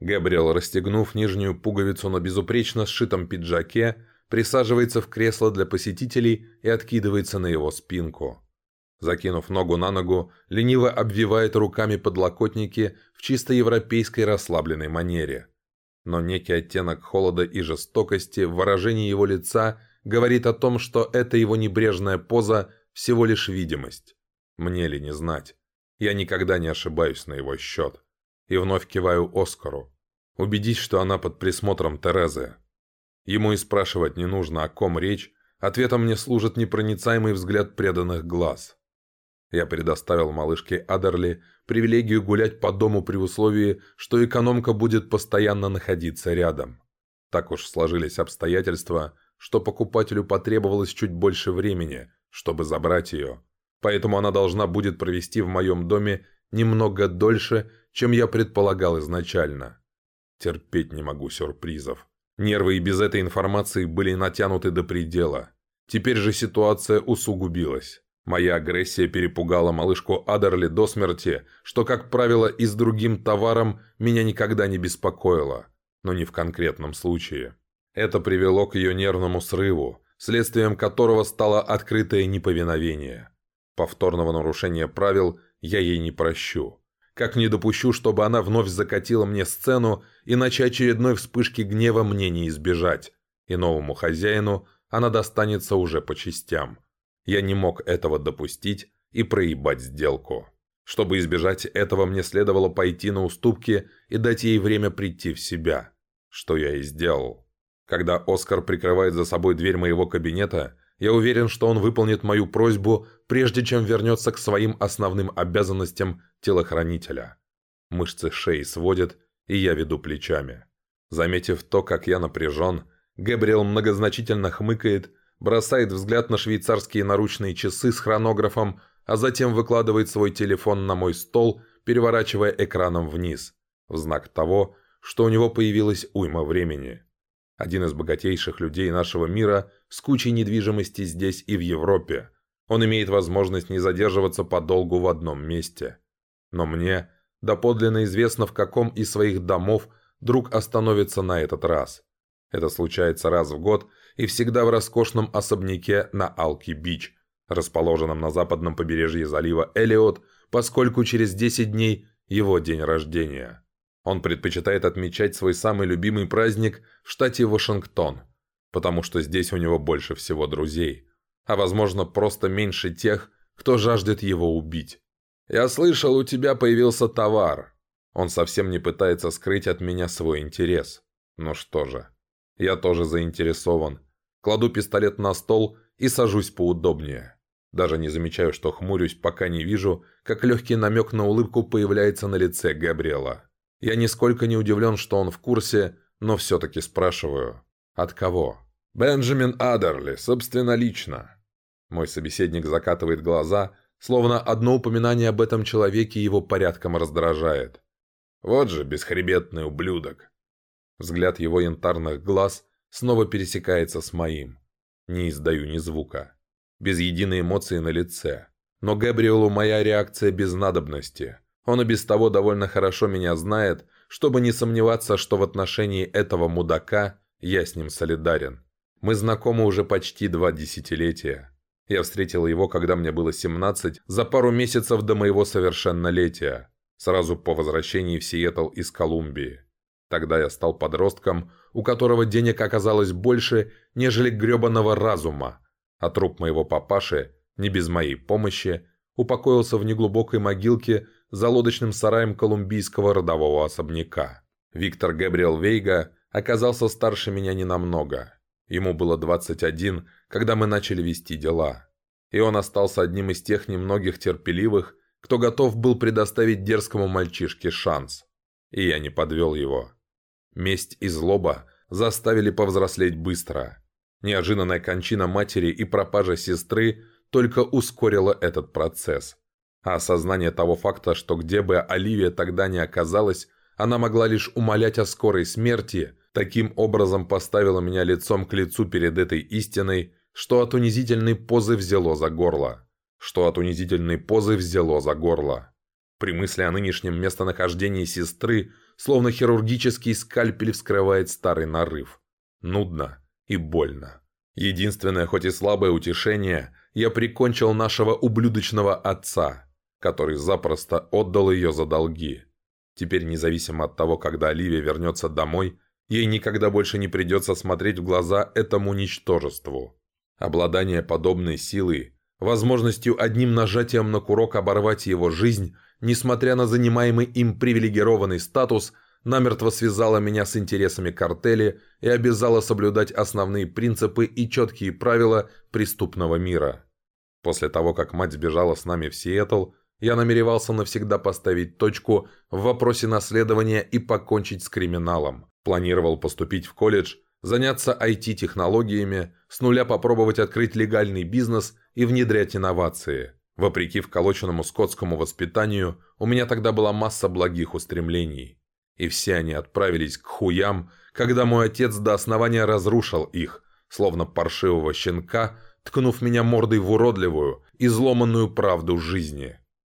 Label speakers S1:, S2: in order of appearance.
S1: Габриэл, расстегнув нижнюю пуговицу на безупречно сшитом пиджаке, присаживается в кресло для посетителей и откидывается на его спинку. Закинув ногу на ногу, лениво обвивает руками подлокотники в чисто европейской расслабленной манере. Но некий оттенок холода и жестокости в выражении его лица говорит о том, что эта его небрежная поза всего лишь видимость. Мне ли не знать? Я никогда не ошибаюсь на его счет. И вновь киваю Оскару. Убедись, что она под присмотром Терезы. Ему и спрашивать не нужно, о ком речь, ответом мне служит непроницаемый взгляд преданных глаз. Я предоставил малышке Адерли привилегию гулять по дому при условии, что экономка будет постоянно находиться рядом. Так уж сложились обстоятельства, что покупателю потребовалось чуть больше времени, чтобы забрать ее. Поэтому она должна будет провести в моем доме немного дольше, чем я предполагал изначально. Терпеть не могу сюрпризов. Нервы и без этой информации были натянуты до предела. Теперь же ситуация усугубилась. Моя агрессия перепугала малышку Адерли до смерти, что, как правило, и с другим товаром меня никогда не беспокоило, но не в конкретном случае. Это привело к ее нервному срыву, следствием которого стало открытое неповиновение. Повторного нарушения правил я ей не прощу. Как не допущу, чтобы она вновь закатила мне сцену, иначе очередной вспышки гнева мне не избежать, и новому хозяину она достанется уже по частям. Я не мог этого допустить и проебать сделку. Чтобы избежать этого, мне следовало пойти на уступки и дать ей время прийти в себя. Что я и сделал. Когда Оскар прикрывает за собой дверь моего кабинета, я уверен, что он выполнит мою просьбу, прежде чем вернется к своим основным обязанностям телохранителя. Мышцы шеи сводят, и я веду плечами. Заметив то, как я напряжен, Гэбриэл многозначительно хмыкает бросает взгляд на швейцарские наручные часы с хронографом, а затем выкладывает свой телефон на мой стол, переворачивая экраном вниз, в знак того, что у него появилась уйма времени. Один из богатейших людей нашего мира с кучей недвижимости здесь и в Европе. Он имеет возможность не задерживаться подолгу в одном месте. Но мне доподлинно известно, в каком из своих домов друг остановится на этот раз. Это случается раз в год и всегда в роскошном особняке на Алки-Бич, расположенном на западном побережье залива Элиот, поскольку через 10 дней его день рождения. Он предпочитает отмечать свой самый любимый праздник в штате Вашингтон, потому что здесь у него больше всего друзей, а возможно просто меньше тех, кто жаждет его убить. «Я слышал, у тебя появился товар». Он совсем не пытается скрыть от меня свой интерес. Ну что же, я тоже заинтересован. Кладу пистолет на стол и сажусь поудобнее. Даже не замечаю, что хмурюсь, пока не вижу, как легкий намек на улыбку появляется на лице Габриэла. Я нисколько не удивлен, что он в курсе, но все-таки спрашиваю. От кого? «Бенджамин Адерли, собственно, лично». Мой собеседник закатывает глаза, словно одно упоминание об этом человеке его порядком раздражает. Вот же бесхребетный ублюдок. Взгляд его янтарных глаз снова пересекается с моим. Не издаю ни звука. Без единой эмоции на лице. Но Габриэлу моя реакция без надобности. Он и без того довольно хорошо меня знает, чтобы не сомневаться, что в отношении этого мудака я с ним солидарен. Мы знакомы уже почти два десятилетия. Я встретил его, когда мне было 17, за пару месяцев до моего совершеннолетия, сразу по возвращении в Сиэтл из Колумбии. Тогда я стал подростком, у которого денег оказалось больше, нежели гребаного разума, а труп моего папаши, не без моей помощи, упокоился в неглубокой могилке за лодочным сараем колумбийского родового особняка. Виктор Габриэл Вейга оказался старше меня ненамного. Ему было 21, когда мы начали вести дела. И он остался одним из тех немногих терпеливых, кто готов был предоставить дерзкому мальчишке шанс. И я не подвел его. Месть и злоба заставили повзрослеть быстро. Неожиданная кончина матери и пропажа сестры только ускорила этот процесс. А осознание того факта, что где бы Оливия тогда не оказалась, она могла лишь умолять о скорой смерти, таким образом поставила меня лицом к лицу перед этой истиной, что от унизительной позы взяло за горло. Что от унизительной позы взяло за горло. При мысли о нынешнем местонахождении сестры словно хирургический скальпель вскрывает старый нарыв. Нудно и больно. Единственное, хоть и слабое утешение, я прикончил нашего ублюдочного отца, который запросто отдал ее за долги. Теперь, независимо от того, когда Оливия вернется домой, ей никогда больше не придется смотреть в глаза этому ничтожеству. Обладание подобной силой, возможностью одним нажатием на курок оборвать его жизнь, несмотря на занимаемый им привилегированный статус, намертво связала меня с интересами картели и обязала соблюдать основные принципы и четкие правила преступного мира. После того, как мать сбежала с нами в Сиэтл, я намеревался навсегда поставить точку в вопросе наследования и покончить с криминалом. Планировал поступить в колледж, заняться IT-технологиями, с нуля попробовать открыть легальный бизнес и внедрять инновации. Вопреки вколоченному скотскому воспитанию, у меня тогда была масса благих устремлений. И все они отправились к хуям, когда мой отец до основания разрушил их, словно паршивого щенка, ткнув меня мордой в уродливую, изломанную правду жизни.